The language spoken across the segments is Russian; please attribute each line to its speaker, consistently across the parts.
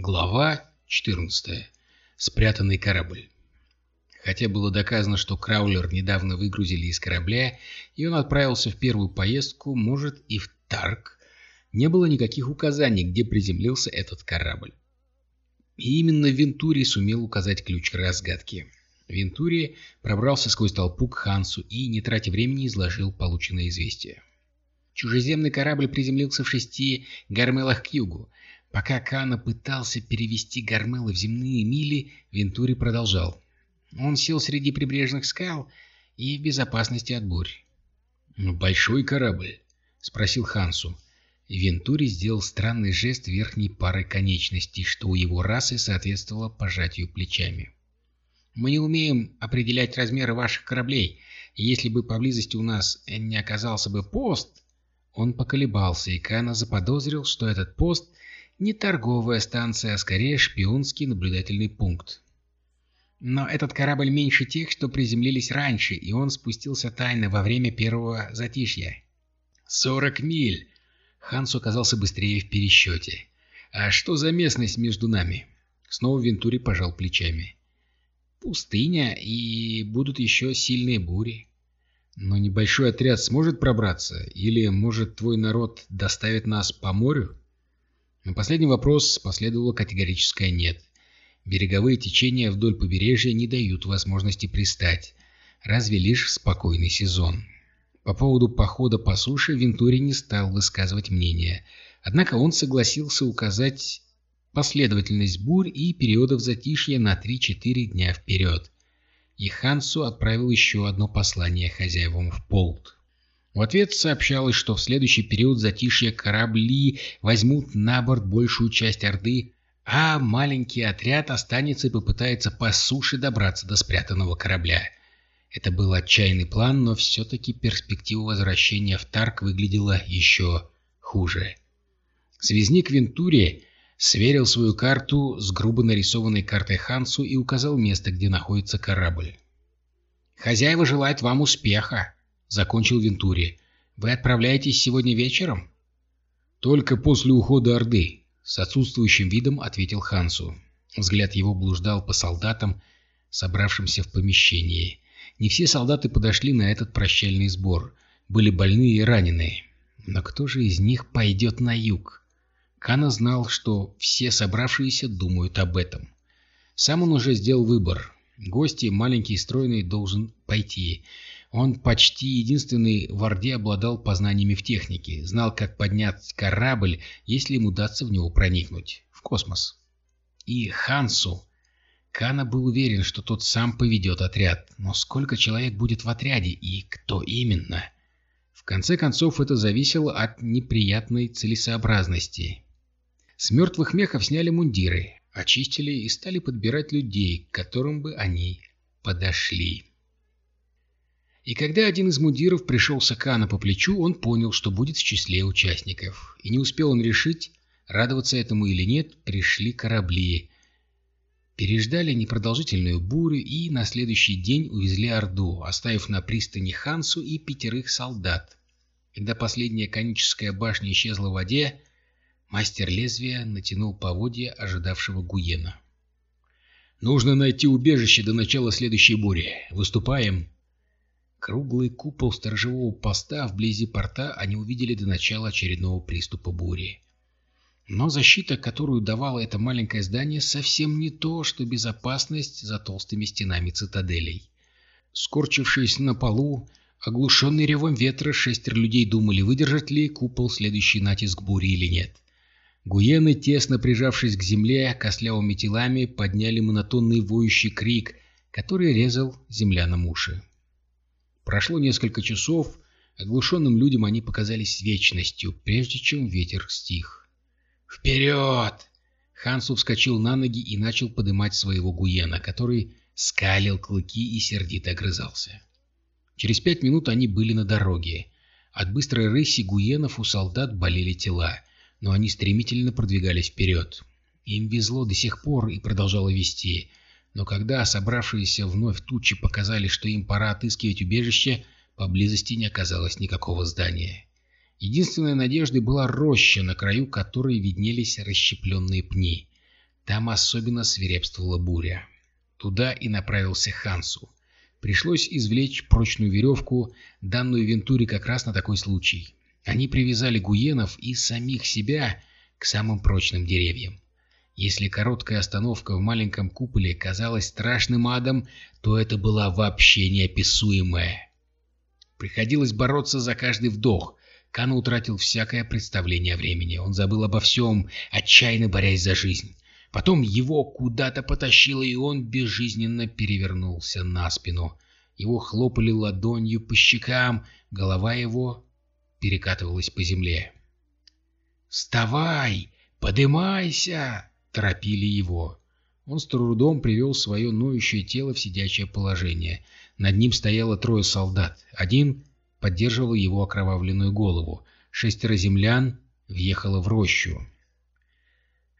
Speaker 1: Глава 14. Спрятанный корабль. Хотя было доказано, что Краулер недавно выгрузили из корабля, и он отправился в первую поездку, может, и в Тарк, не было никаких указаний, где приземлился этот корабль. И именно Вентури сумел указать ключ к разгадке. Вентури пробрался сквозь толпу к Хансу и, не тратя времени, изложил полученное известие. Чужеземный корабль приземлился в шести гармелах к югу. Пока Кана пытался перевести Гармелы в земные мили, Вентури продолжал. Он сел среди прибрежных скал и в безопасности от бурь. «Большой корабль?» — спросил Хансу. Вентури сделал странный жест верхней пары конечностей, что у его расы соответствовало пожатию плечами. «Мы не умеем определять размеры ваших кораблей, если бы поблизости у нас не оказался бы пост...» Он поколебался, и Кана заподозрил, что этот пост не торговая станция, а скорее шпионский наблюдательный пункт. Но этот корабль меньше тех, что приземлились раньше, и он спустился тайно во время первого затишья. «Сорок миль!» Ханс оказался быстрее в пересчете. «А что за местность между нами?» Снова Вентури пожал плечами. «Пустыня, и будут еще сильные бури». «Но небольшой отряд сможет пробраться? Или, может, твой народ доставит нас по морю?» На последний вопрос последовало категорическое «нет». Береговые течения вдоль побережья не дают возможности пристать, разве лишь в спокойный сезон. По поводу похода по суше Вентури не стал высказывать мнение, однако он согласился указать последовательность бурь и периодов затишья на 3-4 дня вперед. И Хансу отправил еще одно послание хозяевам в Полт. В ответ сообщалось, что в следующий период затишья корабли возьмут на борт большую часть Орды, а маленький отряд останется и попытается по суше добраться до спрятанного корабля. Это был отчаянный план, но все-таки перспектива возвращения в Тарк выглядела еще хуже. Связник Вентури сверил свою карту с грубо нарисованной картой Хансу и указал место, где находится корабль. «Хозяева желают вам успеха», — закончил Вентури. «Вы отправляетесь сегодня вечером?» «Только после ухода Орды», — с отсутствующим видом ответил Хансу. Взгляд его блуждал по солдатам, собравшимся в помещении. Не все солдаты подошли на этот прощальный сбор. Были больные и раненые. Но кто же из них пойдет на юг? Кана знал, что все собравшиеся думают об этом. Сам он уже сделал выбор. Гости, маленький и стройный, должен пойти. Он почти единственный в Орде обладал познаниями в технике, знал, как поднять корабль, если ему удастся в него проникнуть, в космос. И Хансу. Кана был уверен, что тот сам поведет отряд, но сколько человек будет в отряде и кто именно? В конце концов, это зависело от неприятной целесообразности. С мертвых мехов сняли мундиры, очистили и стали подбирать людей, к которым бы они подошли. И когда один из мудиров пришелся Кана по плечу, он понял, что будет в числе участников. И не успел он решить, радоваться этому или нет, пришли корабли. Переждали непродолжительную бурю и на следующий день увезли Орду, оставив на пристани Хансу и пятерых солдат. Когда последняя коническая башня исчезла в воде, мастер лезвия натянул поводья ожидавшего Гуена. «Нужно найти убежище до начала следующей бури. Выступаем!» Круглый купол сторожевого поста вблизи порта они увидели до начала очередного приступа бури. Но защита, которую давало это маленькое здание, совсем не то, что безопасность за толстыми стенами цитаделей. Скорчившись на полу, оглушенный ревом ветра, шестеро людей думали, выдержать ли купол следующий натиск бури или нет. Гуены, тесно прижавшись к земле, костлявыми телами подняли монотонный воющий крик, который резал землянам уши. Прошло несколько часов, оглушенным людям они показались вечностью, прежде чем ветер стих. «Вперед!» Хансу вскочил на ноги и начал подымать своего гуена, который скалил клыки и сердито огрызался. Через пять минут они были на дороге. От быстрой рыси гуенов у солдат болели тела, но они стремительно продвигались вперед. Им везло до сих пор и продолжало вести, но когда собравшиеся вновь тучи показали, что им пора отыскивать убежище, поблизости не оказалось никакого здания. Единственной надеждой была роща, на краю которой виднелись расщепленные пни. Там особенно свирепствовала буря. Туда и направился Хансу. Пришлось извлечь прочную веревку, данную Вентуре как раз на такой случай. Они привязали гуенов и самих себя к самым прочным деревьям. Если короткая остановка в маленьком куполе казалась страшным адом, то это была вообще неописуемая. Приходилось бороться за каждый вдох. Кана утратил всякое представление о времени. Он забыл обо всем, отчаянно борясь за жизнь. Потом его куда-то потащило, и он безжизненно перевернулся на спину. Его хлопали ладонью по щекам, голова его перекатывалась по земле. «Вставай! Подымайся!» — торопили его. Он с трудом привел свое ноющее тело в сидячее положение. Над ним стояло трое солдат. Один поддерживал его окровавленную голову. Шестеро землян въехало в рощу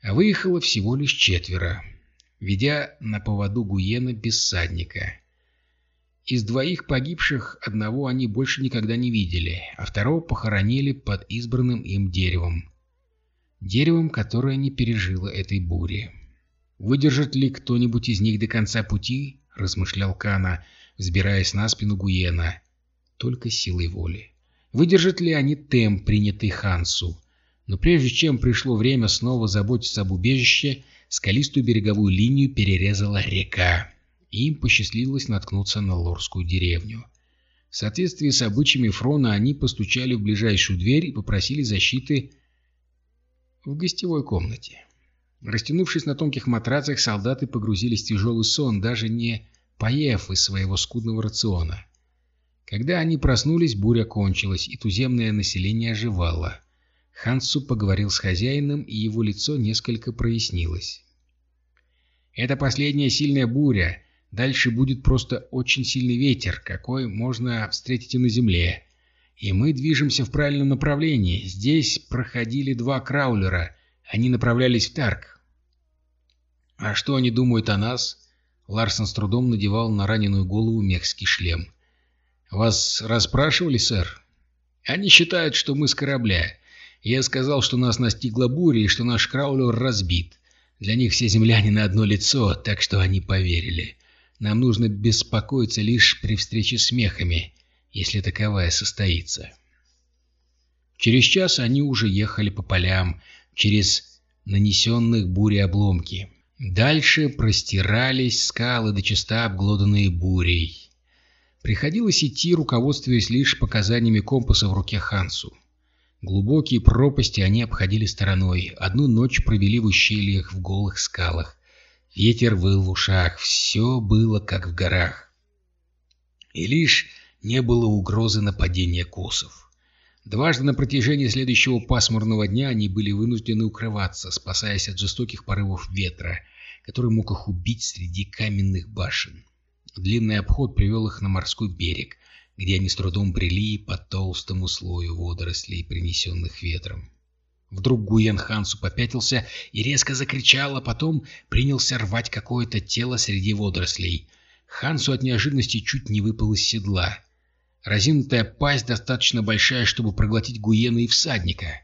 Speaker 1: а выехало всего лишь четверо, ведя на поводу Гуена без садника. Из двоих погибших одного они больше никогда не видели, а второго похоронили под избранным им деревом. Деревом, которое не пережило этой бури. «Выдержит ли кто-нибудь из них до конца пути?» — размышлял Кана, взбираясь на спину Гуена. «Только силой воли. Выдержат ли они темп, принятый Хансу?» Но прежде чем пришло время снова заботиться об убежище, скалистую береговую линию перерезала река, им посчастливилось наткнуться на лорскую деревню. В соответствии с обычаями Фрона они постучали в ближайшую дверь и попросили защиты в гостевой комнате. Растянувшись на тонких матрацах, солдаты погрузились в тяжелый сон, даже не поев из своего скудного рациона. Когда они проснулись, буря кончилась, и туземное население оживало. Хансу поговорил с хозяином, и его лицо несколько прояснилось. «Это последняя сильная буря. Дальше будет просто очень сильный ветер, какой можно встретить и на земле. И мы движемся в правильном направлении. Здесь проходили два краулера. Они направлялись в Тарк. А что они думают о нас?» Ларсон с трудом надевал на раненую голову мехский шлем. «Вас расспрашивали, сэр?» «Они считают, что мы с корабля. Я сказал, что нас настигла буря и что наш краулер разбит. Для них все земляне на одно лицо, так что они поверили. Нам нужно беспокоиться лишь при встрече с мехами, если таковая состоится. Через час они уже ехали по полям, через нанесенных бурей обломки. Дальше простирались скалы до чисто обглоданные бурей. Приходилось идти, руководствуясь лишь показаниями компаса в руке Хансу. Глубокие пропасти они обходили стороной, одну ночь провели в ущельях в голых скалах. Ветер выл в ушах, все было как в горах. И лишь не было угрозы нападения косов. Дважды на протяжении следующего пасмурного дня они были вынуждены укрываться, спасаясь от жестоких порывов ветра, который мог их убить среди каменных башен. Длинный обход привел их на морской берег, где они с трудом брели по толстому слою водорослей, принесенных ветром. Вдруг Гуен Хансу попятился и резко закричал, а потом принялся рвать какое-то тело среди водорослей. Хансу от неожиданности чуть не выпал из седла. Разинутая пасть достаточно большая, чтобы проглотить Гуена и всадника.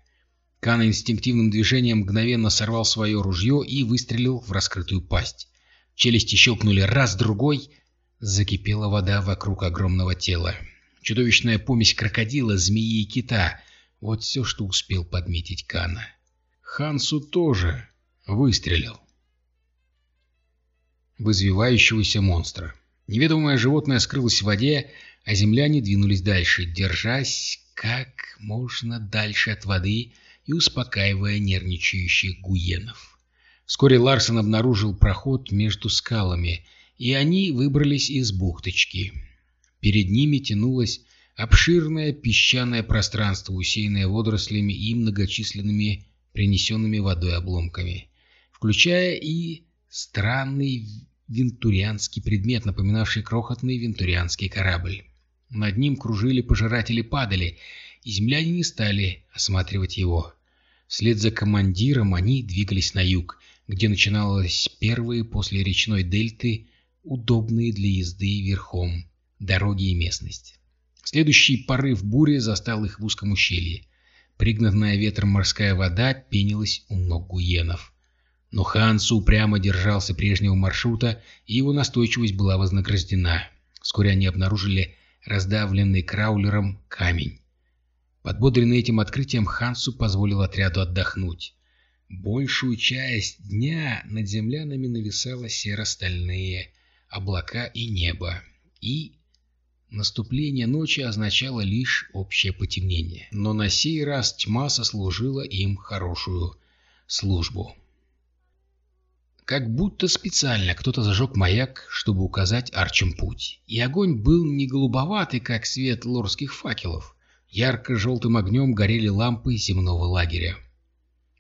Speaker 1: Кана инстинктивным движением мгновенно сорвал свое ружье и выстрелил в раскрытую пасть. Челюсти щелкнули раз-другой — Закипела вода вокруг огромного тела. Чудовищная помесь крокодила, змеи и кита. Вот все, что успел подметить Кана. Хансу тоже выстрелил. В извивающегося монстра. Неведомое животное скрылось в воде, а земляне двинулись дальше, держась как можно дальше от воды и успокаивая нервничающих гуенов. Вскоре Ларсон обнаружил проход между скалами и они выбрались из бухточки. Перед ними тянулось обширное песчаное пространство, усеянное водорослями и многочисленными принесенными водой обломками, включая и странный вентурианский предмет, напоминавший крохотный вентурианский корабль. Над ним кружили пожиратели-падали, и земляне не стали осматривать его. Вслед за командиром они двигались на юг, где начиналась первые после речной дельты удобные для езды верхом дороги и местность. Следующий порыв бури застал их в узком ущелье. Пригнанная ветром морская вода пенилась у ног гуенов. Но Хансу упрямо держался прежнего маршрута, и его настойчивость была вознаграждена. Вскоре они обнаружили раздавленный краулером камень. Подбодренный этим открытием, Хансу позволил отряду отдохнуть. Большую часть дня над землянами нависало серо-стальные облака и небо, и наступление ночи означало лишь общее потемнение. Но на сей раз тьма сослужила им хорошую службу. Как будто специально кто-то зажег маяк, чтобы указать арчим путь. И огонь был не голубоватый, как свет лорских факелов. Ярко-желтым огнем горели лампы земного лагеря.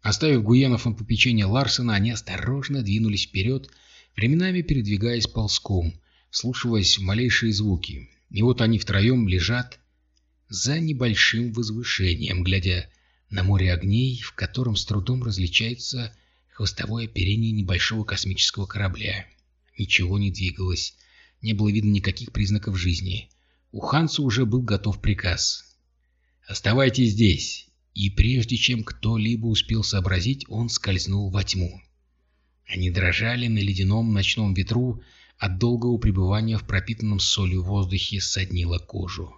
Speaker 1: Оставив Гуенов на попечение Ларсена, они осторожно двинулись вперед, временами передвигаясь ползком, слушаясь в малейшие звуки. И вот они втроем лежат за небольшим возвышением, глядя на море огней, в котором с трудом различается хвостовое оперение небольшого космического корабля. Ничего не двигалось, не было видно никаких признаков жизни. У Ханса уже был готов приказ. «Оставайтесь здесь!» И прежде чем кто-либо успел сообразить, он скользнул во тьму. Они дрожали на ледяном ночном ветру, от долгого пребывания в пропитанном солью воздухе соднило кожу.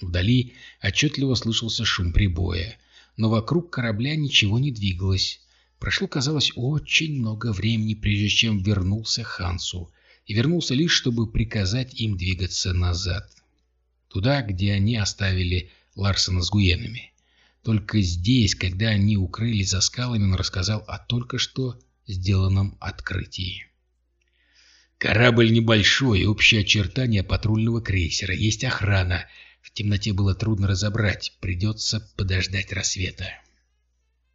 Speaker 1: Вдали отчетливо слышался шум прибоя, но вокруг корабля ничего не двигалось. Прошло, казалось, очень много времени, прежде чем вернулся Хансу, и вернулся лишь, чтобы приказать им двигаться назад. Туда, где они оставили Ларсона с Гуенами. Только здесь, когда они укрылись за скалами, он рассказал о только что сделанном открытии. Корабль небольшой, общее очертание патрульного крейсера, есть охрана. В темноте было трудно разобрать, придется подождать рассвета.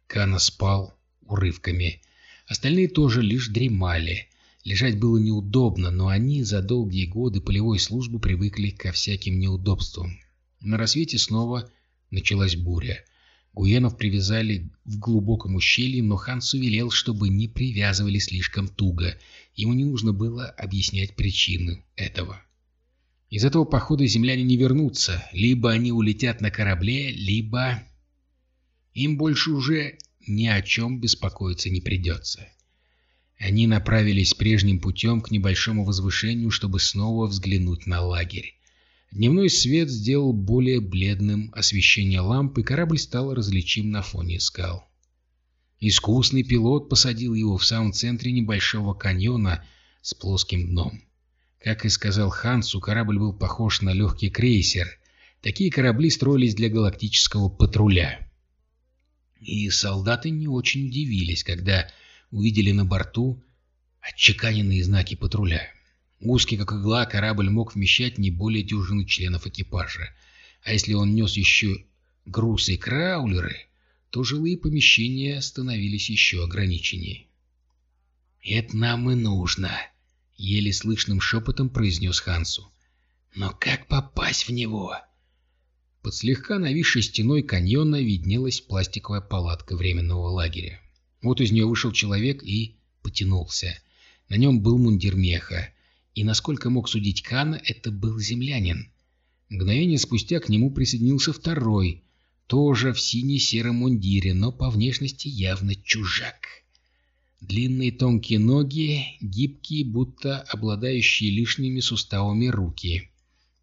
Speaker 1: Кана спал, урывками. Остальные тоже лишь дремали. Лежать было неудобно, но они за долгие годы полевой службы привыкли ко всяким неудобствам. На рассвете снова началась буря. Гуенов привязали в глубоком ущелье, но Хансу велел, чтобы не привязывали слишком туго. Ему не нужно было объяснять причины этого. Из этого похода земляне не вернутся. Либо они улетят на корабле, либо... Им больше уже ни о чем беспокоиться не придется. Они направились прежним путем к небольшому возвышению, чтобы снова взглянуть на лагерь. Дневной свет сделал более бледным освещение ламп, и корабль стал различим на фоне скал. Искусный пилот посадил его в самом центре небольшого каньона с плоским дном. Как и сказал Хансу, корабль был похож на легкий крейсер. Такие корабли строились для галактического патруля. И солдаты не очень удивились, когда увидели на борту отчеканенные знаки патруля. Узкий, как игла, корабль мог вмещать не более дюжины членов экипажа. А если он нес еще грузы и краулеры, то жилые помещения становились еще ограниченнее. «Это нам и нужно», — еле слышным шепотом произнес Хансу. «Но как попасть в него?» Под слегка нависшей стеной каньона виднелась пластиковая палатка временного лагеря. Вот из нее вышел человек и потянулся. На нем был мундир меха, и, насколько мог судить Кана, это был землянин. Мгновение спустя к нему присоединился второй, тоже в сине-сером мундире, но по внешности явно чужак. Длинные тонкие ноги, гибкие, будто обладающие лишними суставами руки.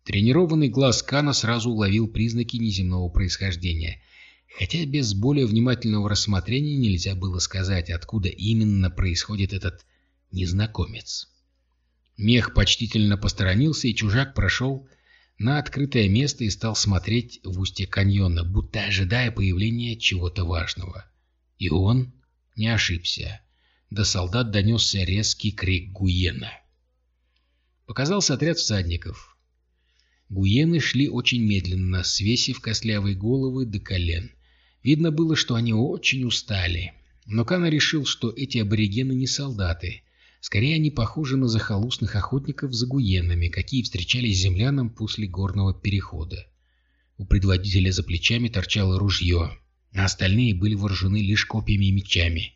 Speaker 1: Тренированный глаз Кана сразу уловил признаки неземного происхождения, хотя без более внимательного рассмотрения нельзя было сказать, откуда именно происходит этот незнакомец. Мех почтительно посторонился, и чужак прошел на открытое место и стал смотреть в устье каньона, будто ожидая появления чего-то важного. И он не ошибся. До солдат донесся резкий крик Гуена. Показался отряд всадников. Гуены шли очень медленно, свесив костлявые головы до колен. Видно было, что они очень устали. Но Кана решил, что эти аборигены не солдаты. Скорее, они похожи на захолустных охотников за гуенами, какие встречались землянам после горного перехода. У предводителя за плечами торчало ружье, а остальные были вооружены лишь копьями и мечами.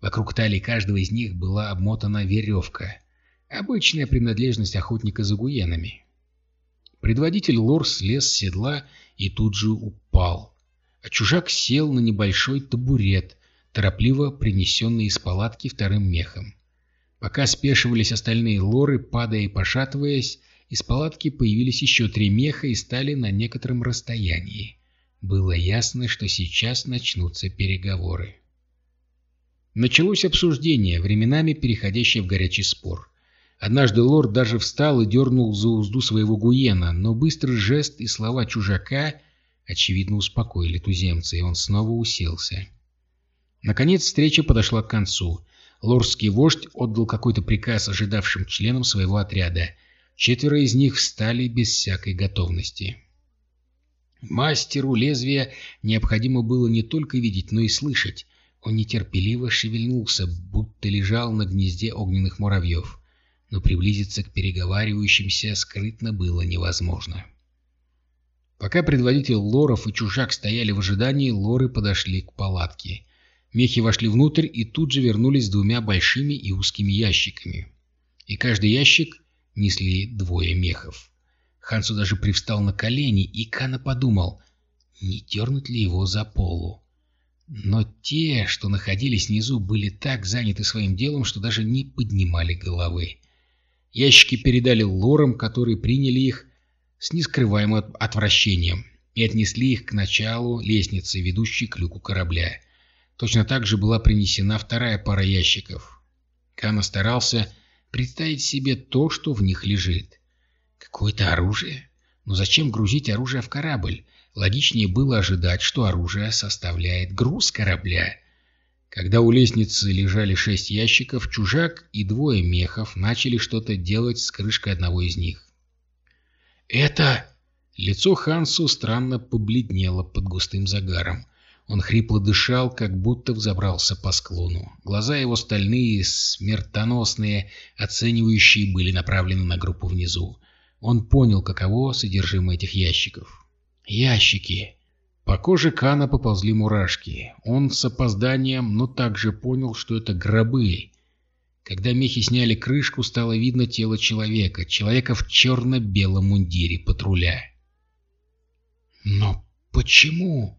Speaker 1: Вокруг талии каждого из них была обмотана веревка. Обычная принадлежность охотника за гуенами. Предводитель лор слез с седла и тут же упал. А чужак сел на небольшой табурет, торопливо принесенный из палатки вторым мехом. Пока спешивались остальные лоры, падая и пошатываясь, из палатки появились еще три меха и стали на некотором расстоянии. Было ясно, что сейчас начнутся переговоры. Началось обсуждение, временами переходящее в горячий спор. Однажды лорд даже встал и дернул за узду своего гуена, но быстрый жест и слова чужака, очевидно, успокоили туземца, и он снова уселся. Наконец встреча подошла к концу. Лордский вождь отдал какой-то приказ ожидавшим членам своего отряда. Четверо из них встали без всякой готовности. Мастеру лезвия необходимо было не только видеть, но и слышать. Он нетерпеливо шевельнулся, будто лежал на гнезде огненных муравьев. Но приблизиться к переговаривающимся скрытно было невозможно. Пока предводитель лоров и чужак стояли в ожидании, лоры подошли к палатке. Мехи вошли внутрь и тут же вернулись с двумя большими и узкими ящиками. И каждый ящик несли двое мехов. Хансу даже привстал на колени, и Кана подумал, не дернуть ли его за полу. Но те, что находились внизу, были так заняты своим делом, что даже не поднимали головы. Ящики передали лорам, которые приняли их с нескрываемым отвращением и отнесли их к началу лестницы, ведущей к люку корабля. Точно так же была принесена вторая пара ящиков. Кана старался представить себе то, что в них лежит. Какое-то оружие? Но зачем грузить оружие в корабль? Логичнее было ожидать, что оружие составляет груз корабля. Когда у лестницы лежали шесть ящиков, чужак и двое мехов начали что-то делать с крышкой одного из них. «Это...» Лицо Хансу странно побледнело под густым загаром. Он хрипло дышал, как будто взобрался по склону. Глаза его стальные, смертоносные, оценивающие, были направлены на группу внизу. Он понял, каково содержимое этих ящиков. Ящики! По коже Кана поползли мурашки. Он с опозданием, но также понял, что это гробы. Когда мехи сняли крышку, стало видно тело человека. Человека в черно-белом мундире патруля. «Но почему?»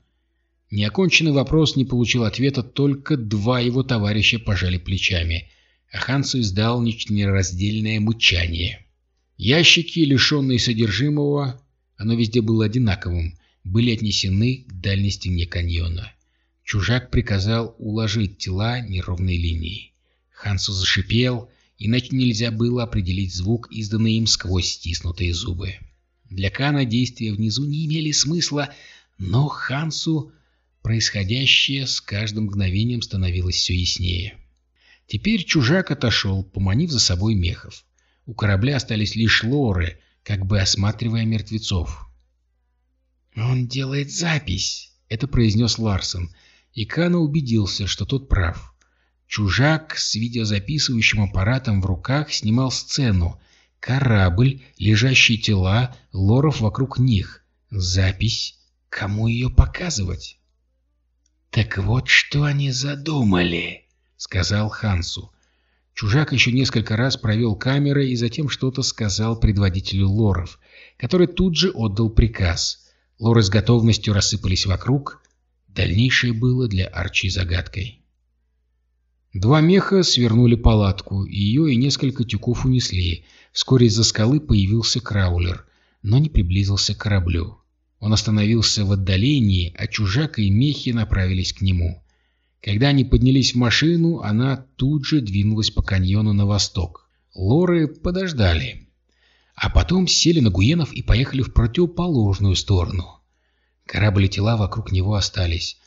Speaker 1: Неоконченный вопрос не получил ответа, только два его товарища пожали плечами, а Хансу издал нераздельное мычание. Ящики, лишенные содержимого, оно везде было одинаковым, были отнесены к дальней стене каньона. Чужак приказал уложить тела неровной линией. Хансу зашипел, иначе нельзя было определить звук, изданный им сквозь стиснутые зубы. Для Кана действия внизу не имели смысла, но Хансу Происходящее с каждым мгновением становилось все яснее. Теперь чужак отошел, поманив за собой мехов. У корабля остались лишь лоры, как бы осматривая мертвецов. «Он делает запись», — это произнес Ларсон, и Кана убедился, что тот прав. Чужак с видеозаписывающим аппаратом в руках снимал сцену. Корабль, лежащие тела, лоров вокруг них. Запись. Кому ее показывать? «Так вот, что они задумали», — сказал Хансу. Чужак еще несколько раз провел камерой и затем что-то сказал предводителю лоров, который тут же отдал приказ. Лоры с готовностью рассыпались вокруг. Дальнейшее было для Арчи загадкой. Два меха свернули палатку, ее и несколько тюков унесли. Вскоре из-за скалы появился краулер, но не приблизился к кораблю. Он остановился в отдалении, а чужак и мехи направились к нему. Когда они поднялись в машину, она тут же двинулась по каньону на восток. Лоры подождали. А потом сели на Гуенов и поехали в противоположную сторону. Корабль и тела вокруг него остались.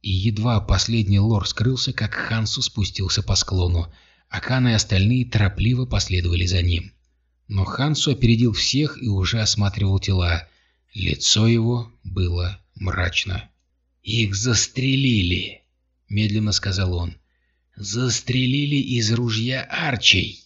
Speaker 1: И едва последний лор скрылся, как Хансу спустился по склону, а Кан и остальные торопливо последовали за ним. Но Хансу опередил всех и уже осматривал тела, Лицо его было мрачно. «Их застрелили», — медленно сказал он. «Застрелили из ружья арчей».